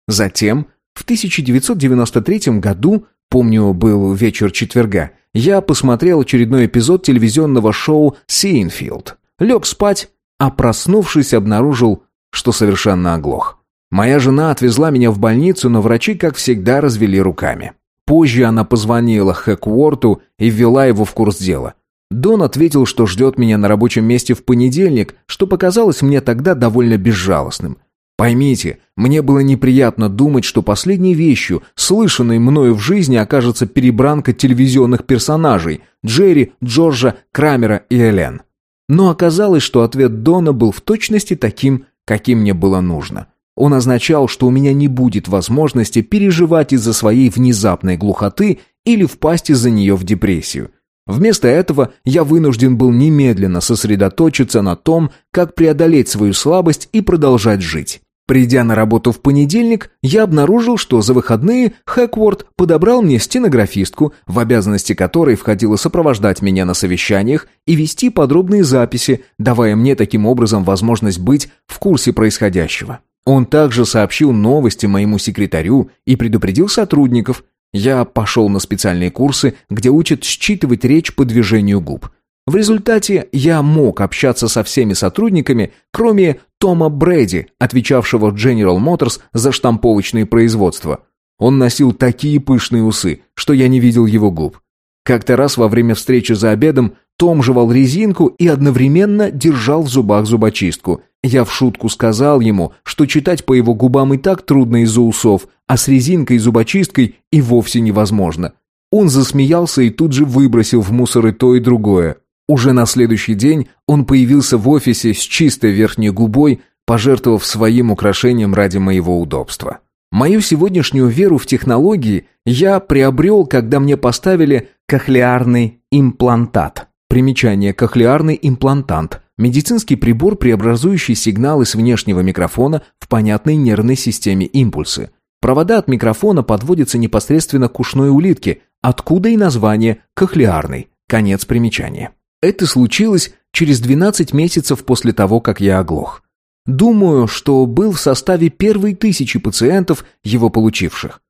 Speaker 1: Затем, в 1993 году, помню, был вечер четверга, я посмотрел очередной эпизод телевизионного шоу «Сейнфилд». Лег спать, а проснувшись, обнаружил, что совершенно оглох. Моя жена отвезла меня в больницу, но врачи, как всегда, развели руками. Позже она позвонила Хэкворту и ввела его в курс дела. Дон ответил, что ждет меня на рабочем месте в понедельник, что показалось мне тогда довольно безжалостным – Поймите, мне было неприятно думать, что последней вещью, слышанной мною в жизни, окажется перебранка телевизионных персонажей Джерри, Джорджа, Крамера и Элен. Но оказалось, что ответ Дона был в точности таким, каким мне было нужно. Он означал, что у меня не будет возможности переживать из-за своей внезапной глухоты или впасть из-за нее в депрессию. Вместо этого я вынужден был немедленно сосредоточиться на том, как преодолеть свою слабость и продолжать жить. Придя на работу в понедельник, я обнаружил, что за выходные Хэкворд подобрал мне стенографистку, в обязанности которой входило сопровождать меня на совещаниях и вести подробные записи, давая мне таким образом возможность быть в курсе происходящего. Он также сообщил новости моему секретарю и предупредил сотрудников. Я пошел на специальные курсы, где учат считывать речь по движению губ. В результате я мог общаться со всеми сотрудниками, кроме Тома Брэди, отвечавшего General Motors за штамповочные производства. Он носил такие пышные усы, что я не видел его губ. Как-то раз во время встречи за обедом том жевал резинку и одновременно держал в зубах зубочистку. Я в шутку сказал ему, что читать по его губам и так трудно из-за усов, а с резинкой и зубочисткой и вовсе невозможно. Он засмеялся и тут же выбросил в мусор и то, и другое. Уже на следующий день он появился в офисе с чистой верхней губой, пожертвовав своим украшением ради моего удобства. Мою сегодняшнюю веру в технологии я приобрел, когда мне поставили кохлеарный имплантат. Примечание «кохлеарный имплантант» – медицинский прибор, преобразующий сигналы с внешнего микрофона в понятной нервной системе импульсы. Провода от микрофона подводятся непосредственно к ушной улитке, откуда и название «кохлеарный». Конец примечания. Это случилось через 12 месяцев после того, как я оглох. Думаю, что был в составе первой тысячи пациентов, его получивших.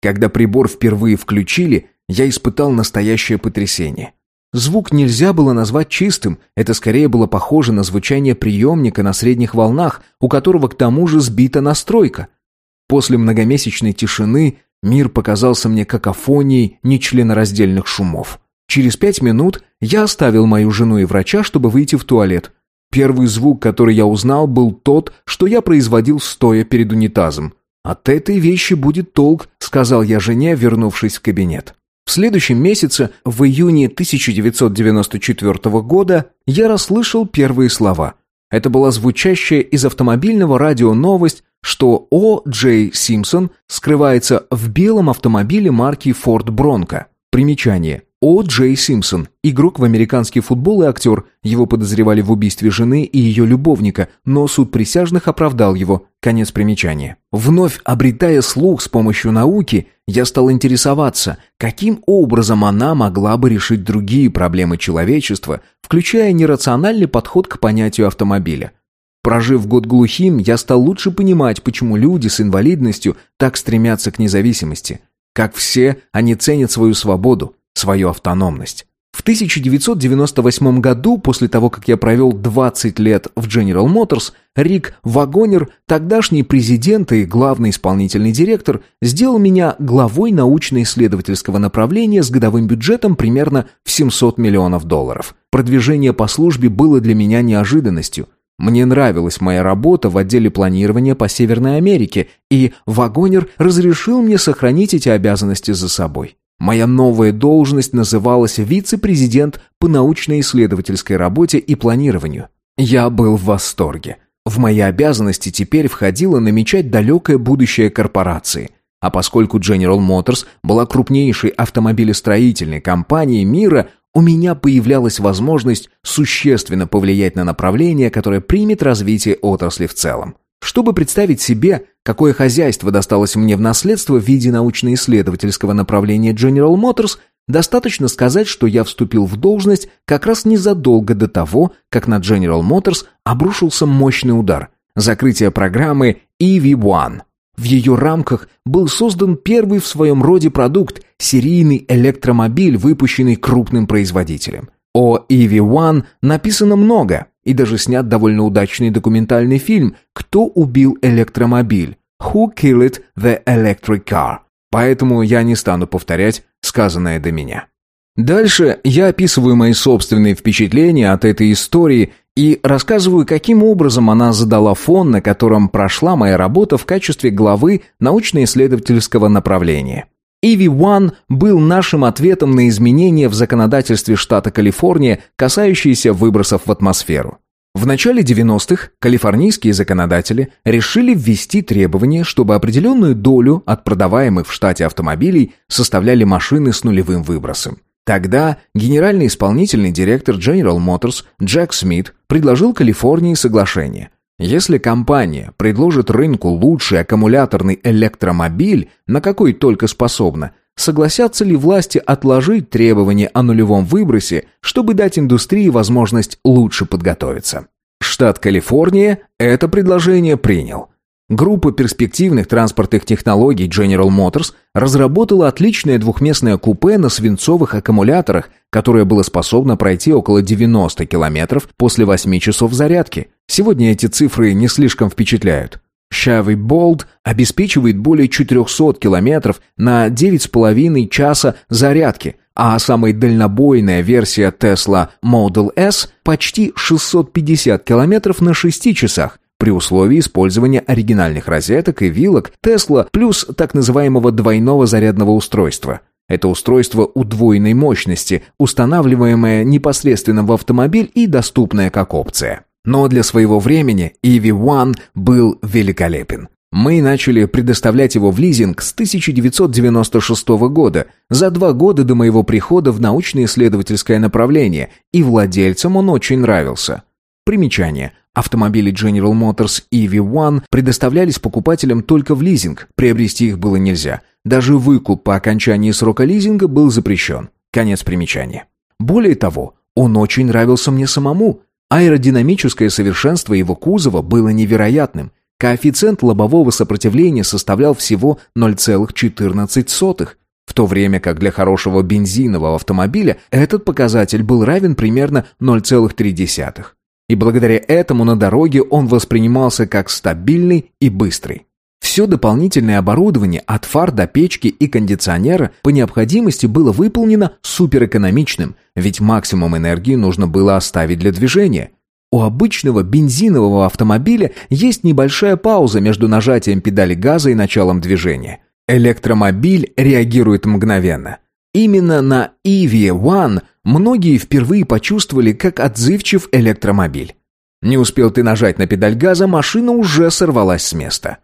Speaker 1: Когда прибор впервые включили, я испытал настоящее потрясение. Звук нельзя было назвать чистым, это скорее было похоже на звучание приемника на средних волнах, у которого к тому же сбита настройка. После многомесячной тишины мир показался мне какофонией нечленораздельных шумов. Через пять минут я оставил мою жену и врача, чтобы выйти в туалет. Первый звук, который я узнал, был тот, что я производил стоя перед унитазом. «От этой вещи будет толк», — сказал я жене, вернувшись в кабинет. В следующем месяце, в июне 1994 года, я расслышал первые слова. Это была звучащая из автомобильного радио новость, что О. Джей Симпсон скрывается в белом автомобиле марки Ford Bronco. Примечание. О. Джей Симпсон, игрок в американский футбол и актер. Его подозревали в убийстве жены и ее любовника, но суд присяжных оправдал его. Конец примечания. Вновь обретая слух с помощью науки, я стал интересоваться, каким образом она могла бы решить другие проблемы человечества, включая нерациональный подход к понятию автомобиля. Прожив год глухим, я стал лучше понимать, почему люди с инвалидностью так стремятся к независимости. Как все, они ценят свою свободу, свою автономность. В 1998 году, после того, как я провел 20 лет в General Motors, Рик Вагонер, тогдашний президент и главный исполнительный директор, сделал меня главой научно-исследовательского направления с годовым бюджетом примерно в 700 миллионов долларов. Продвижение по службе было для меня неожиданностью. Мне нравилась моя работа в отделе планирования по Северной Америке, и Вагонер разрешил мне сохранить эти обязанности за собой. Моя новая должность называлась вице-президент по научно-исследовательской работе и планированию. Я был в восторге. В мои обязанности теперь входило намечать далекое будущее корпорации. А поскольку General Motors была крупнейшей автомобилестроительной компанией мира, у меня появлялась возможность существенно повлиять на направление, которое примет развитие отрасли в целом. Чтобы представить себе, какое хозяйство досталось мне в наследство в виде научно-исследовательского направления General Motors, достаточно сказать, что я вступил в должность как раз незадолго до того, как на General Motors обрушился мощный удар – закрытие программы EV1. В ее рамках был создан первый в своем роде продукт – серийный электромобиль, выпущенный крупным производителем. О EV1 написано много, и даже снят довольно удачный документальный фильм «Кто убил электромобиль?» «Who killed the electric car?» Поэтому я не стану повторять сказанное до меня. Дальше я описываю мои собственные впечатления от этой истории и рассказываю, каким образом она задала фон, на котором прошла моя работа в качестве главы научно-исследовательского направления. EV1 был нашим ответом на изменения в законодательстве штата Калифорния, касающиеся выбросов в атмосферу. В начале 90-х калифорнийские законодатели решили ввести требование, чтобы определенную долю от продаваемых в штате автомобилей составляли машины с нулевым выбросом. Тогда генеральный исполнительный директор General Motors Джек Смит предложил Калифорнии соглашение. Если компания предложит рынку лучший аккумуляторный электромобиль, на какой только способна, согласятся ли власти отложить требования о нулевом выбросе, чтобы дать индустрии возможность лучше подготовиться. Штат Калифорния это предложение принял. Группа перспективных транспортных технологий General Motors разработала отличное двухместное купе на свинцовых аккумуляторах, которое было способно пройти около 90 километров после 8 часов зарядки. Сегодня эти цифры не слишком впечатляют. Chevy Bolt обеспечивает более 400 километров на 9,5 часа зарядки, а самая дальнобойная версия Tesla Model S почти 650 километров на 6 часах, при условии использования оригинальных розеток и вилок Tesla плюс так называемого двойного зарядного устройства. Это устройство удвоенной мощности, устанавливаемое непосредственно в автомобиль и доступное как опция. Но для своего времени EV1 был великолепен. Мы начали предоставлять его в лизинг с 1996 года, за два года до моего прихода в научно-исследовательское направление, и владельцам он очень нравился. Примечание. Автомобили General Motors EV1 предоставлялись покупателям только в лизинг, приобрести их было нельзя. Даже выкуп по окончании срока лизинга был запрещен. Конец примечания. Более того, он очень нравился мне самому. Аэродинамическое совершенство его кузова было невероятным. Коэффициент лобового сопротивления составлял всего 0,14, в то время как для хорошего бензинового автомобиля этот показатель был равен примерно 0,3. И благодаря этому на дороге он воспринимался как стабильный и быстрый. Все дополнительное оборудование от фар до печки и кондиционера по необходимости было выполнено суперэкономичным, ведь максимум энергии нужно было оставить для движения. У обычного бензинового автомобиля есть небольшая пауза между нажатием педали газа и началом движения. Электромобиль реагирует мгновенно. Именно на EV1 многие впервые почувствовали, как отзывчив электромобиль. Не успел ты нажать на педаль газа, машина уже сорвалась с места.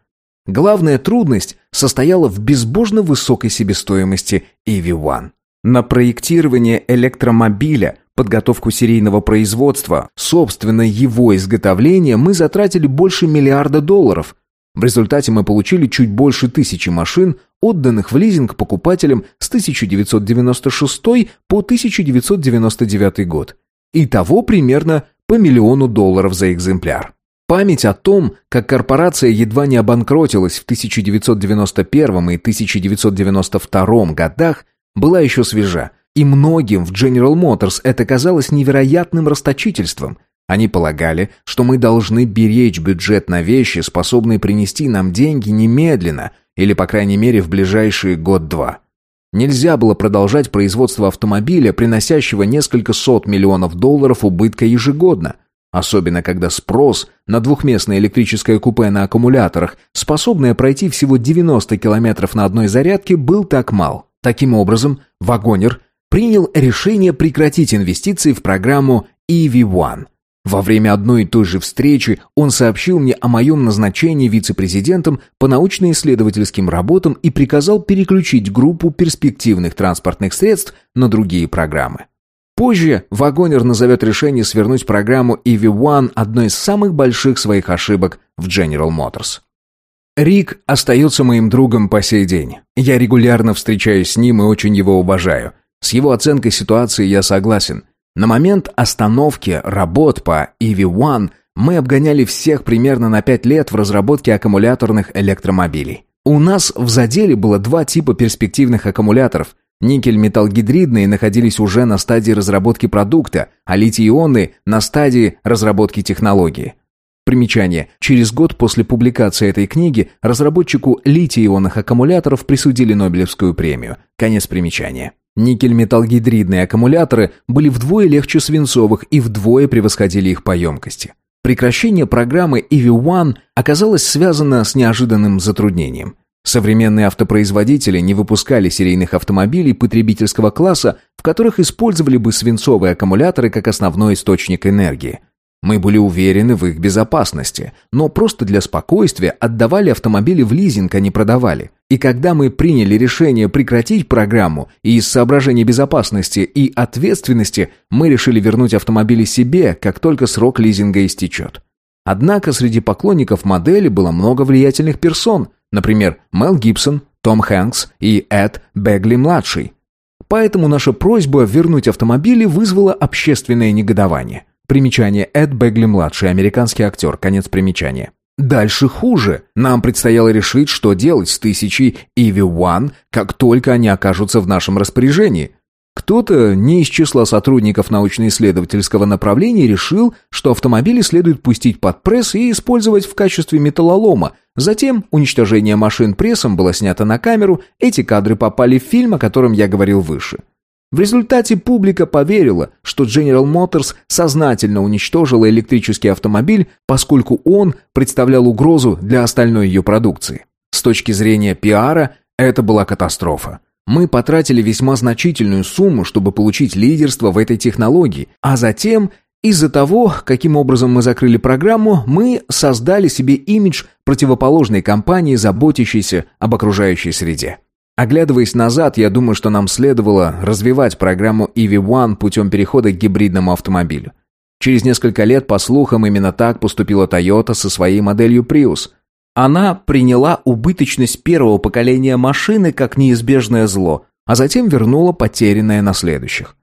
Speaker 1: Главная трудность состояла в безбожно высокой себестоимости EV1. На проектирование электромобиля, подготовку серийного производства, собственно его изготовление мы затратили больше миллиарда долларов. В результате мы получили чуть больше тысячи машин, отданных в лизинг покупателям с 1996 по 1999 год. Итого примерно по миллиону долларов за экземпляр. Память о том, как корпорация едва не обанкротилась в 1991 и 1992 годах, была еще свежа, и многим в General Motors это казалось невероятным расточительством – они полагали, что мы должны беречь бюджет на вещи, способные принести нам деньги немедленно, или, по крайней мере, в ближайшие год-два. Нельзя было продолжать производство автомобиля, приносящего несколько сот миллионов долларов убытка ежегодно, особенно когда спрос на двухместное электрическое купе на аккумуляторах, способное пройти всего 90 километров на одной зарядке, был так мал. Таким образом, Вагонер принял решение прекратить инвестиции в программу EV1 – во время одной и той же встречи он сообщил мне о моем назначении вице-президентом по научно-исследовательским работам и приказал переключить группу перспективных транспортных средств на другие программы. Позже Вагонер назовет решение свернуть программу EV1 одной из самых больших своих ошибок в General Motors. Рик остается моим другом по сей день. Я регулярно встречаюсь с ним и очень его уважаю. С его оценкой ситуации я согласен. На момент остановки работ по EV1 мы обгоняли всех примерно на 5 лет в разработке аккумуляторных электромобилей. У нас в заделе было два типа перспективных аккумуляторов. Никель-металлгидридные находились уже на стадии разработки продукта, а литий-ионные – на стадии разработки технологии. Примечание. Через год после публикации этой книги разработчику литий-ионных аккумуляторов присудили Нобелевскую премию. Конец примечания. Никель-металлгидридные аккумуляторы были вдвое легче свинцовых и вдвое превосходили их по емкости. Прекращение программы EV1 оказалось связано с неожиданным затруднением. Современные автопроизводители не выпускали серийных автомобилей потребительского класса, в которых использовали бы свинцовые аккумуляторы как основной источник энергии. Мы были уверены в их безопасности, но просто для спокойствия отдавали автомобили в лизинг, а не продавали. И когда мы приняли решение прекратить программу, и из соображений безопасности и ответственности мы решили вернуть автомобили себе, как только срок лизинга истечет. Однако среди поклонников модели было много влиятельных персон, например, Мел Гибсон, Том Хэнкс и Эд Бегли-младший. Поэтому наша просьба вернуть автомобили вызвала общественное негодование. Примечание Эд Бегли-младший, американский актер, конец примечания. Дальше хуже. Нам предстояло решить, что делать с тысячей Иви One, как только они окажутся в нашем распоряжении. Кто-то не из числа сотрудников научно-исследовательского направления решил, что автомобили следует пустить под пресс и использовать в качестве металлолома. Затем уничтожение машин прессом было снято на камеру, эти кадры попали в фильм, о котором я говорил выше. В результате публика поверила, что General Motors сознательно уничтожила электрический автомобиль, поскольку он представлял угрозу для остальной ее продукции. С точки зрения пиара, это была катастрофа. Мы потратили весьма значительную сумму, чтобы получить лидерство в этой технологии, а затем из-за того, каким образом мы закрыли программу, мы создали себе имидж противоположной компании, заботящейся об окружающей среде. Оглядываясь назад, я думаю, что нам следовало развивать программу EV1 путем перехода к гибридному автомобилю. Через несколько лет, по слухам, именно так поступила Toyota со своей моделью Prius – она приняла убыточность первого поколения машины как неизбежное зло, а затем вернула потерянное на следующих.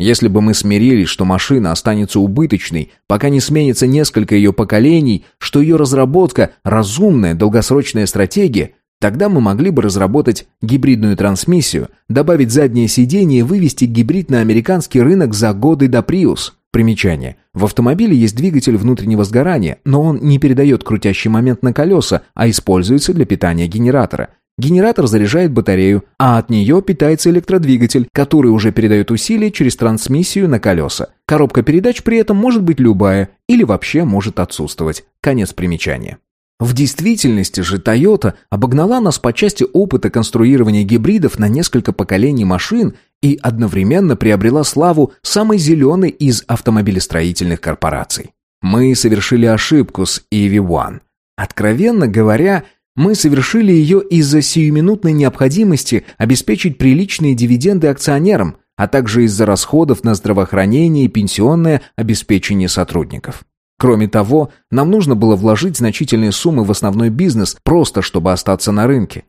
Speaker 1: Если бы мы смирились, что машина останется убыточной, пока не сменится несколько ее поколений, что ее разработка – разумная долгосрочная стратегия, тогда мы могли бы разработать гибридную трансмиссию, добавить заднее сиденье и вывести гибрид на американский рынок за годы до Prius. Примечание. В автомобиле есть двигатель внутреннего сгорания, но он не передает крутящий момент на колеса, а используется для питания генератора. Генератор заряжает батарею, а от нее питается электродвигатель, который уже передает усилие через трансмиссию на колеса. Коробка передач при этом может быть любая или вообще может отсутствовать. Конец примечания. В действительности же Toyota обогнала нас по части опыта конструирования гибридов на несколько поколений машин и одновременно приобрела славу самой зеленой из автомобилестроительных корпораций. Мы совершили ошибку с EV1. Откровенно говоря, мы совершили ее из-за сиюминутной необходимости обеспечить приличные дивиденды акционерам, а также из-за расходов на здравоохранение и пенсионное обеспечение сотрудников. Кроме того, нам нужно было вложить значительные суммы в основной бизнес, просто чтобы остаться на рынке.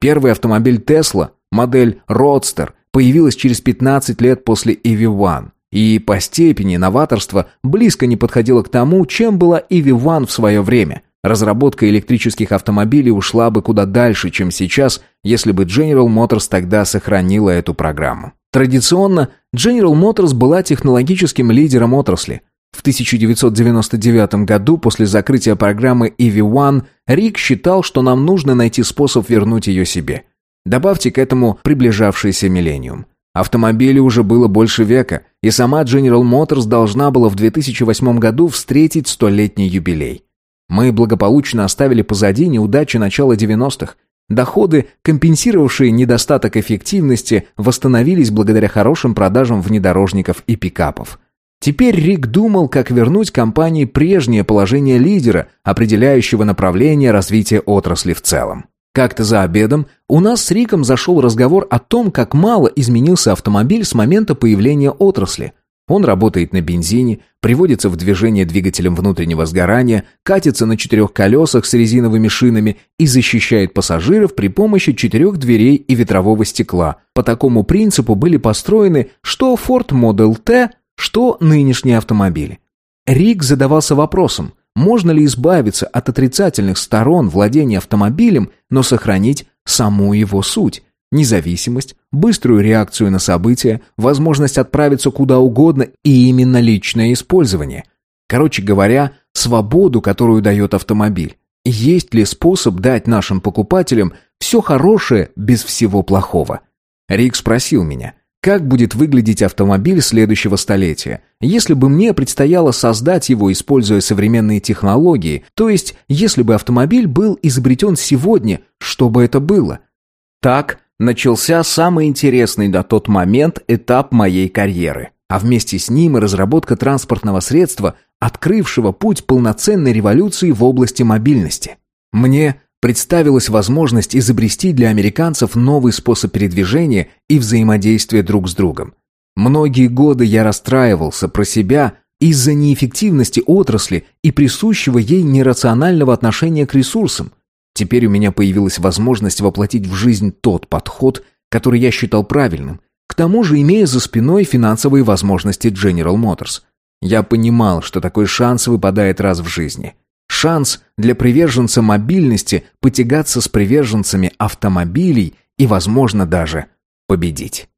Speaker 1: Первый автомобиль Tesla, модель Roadster, появилась через 15 лет после EV1. И по степени новаторства близко не подходила к тому, чем была EV1 в свое время. Разработка электрических автомобилей ушла бы куда дальше, чем сейчас, если бы General Motors тогда сохранила эту программу. Традиционно General Motors была технологическим лидером отрасли. В 1999 году, после закрытия программы EV1, Рик считал, что нам нужно найти способ вернуть ее себе. Добавьте к этому приближавшийся миллениум. Автомобилю уже было больше века, и сама General Motors должна была в 2008 году встретить столетний юбилей. Мы благополучно оставили позади неудачи начала 90-х. Доходы, компенсировавшие недостаток эффективности, восстановились благодаря хорошим продажам внедорожников и пикапов. Теперь Рик думал, как вернуть компании прежнее положение лидера, определяющего направление развития отрасли в целом. Как-то за обедом у нас с Риком зашел разговор о том, как мало изменился автомобиль с момента появления отрасли. Он работает на бензине, приводится в движение двигателем внутреннего сгорания, катится на четырех колесах с резиновыми шинами и защищает пассажиров при помощи четырех дверей и ветрового стекла. По такому принципу были построены что Ford Model T, что нынешние автомобили. Рик задавался вопросом, можно ли избавиться от отрицательных сторон владения автомобилем, но сохранить саму его суть? Независимость, быструю реакцию на события, возможность отправиться куда угодно и именно личное использование. Короче говоря, свободу, которую дает автомобиль. Есть ли способ дать нашим покупателям все хорошее без всего плохого? Рик спросил меня, как будет выглядеть автомобиль следующего столетия, если бы мне предстояло создать его, используя современные технологии, то есть если бы автомобиль был изобретен сегодня, что бы это было? Так начался самый интересный на тот момент этап моей карьеры. а вместе с ним и разработка транспортного средства, открывшего путь полноценной революции в области мобильности. Мне представилась возможность изобрести для американцев новый способ передвижения и взаимодействия друг с другом. Многие годы я расстраивался про себя из-за неэффективности отрасли и присущего ей нерационального отношения к ресурсам. Теперь у меня появилась возможность воплотить в жизнь тот подход, который я считал правильным, к тому же имея за спиной финансовые возможности General Motors. Я понимал, что такой шанс выпадает раз в жизни. Шанс для приверженца мобильности потягаться с приверженцами автомобилей и, возможно, даже победить.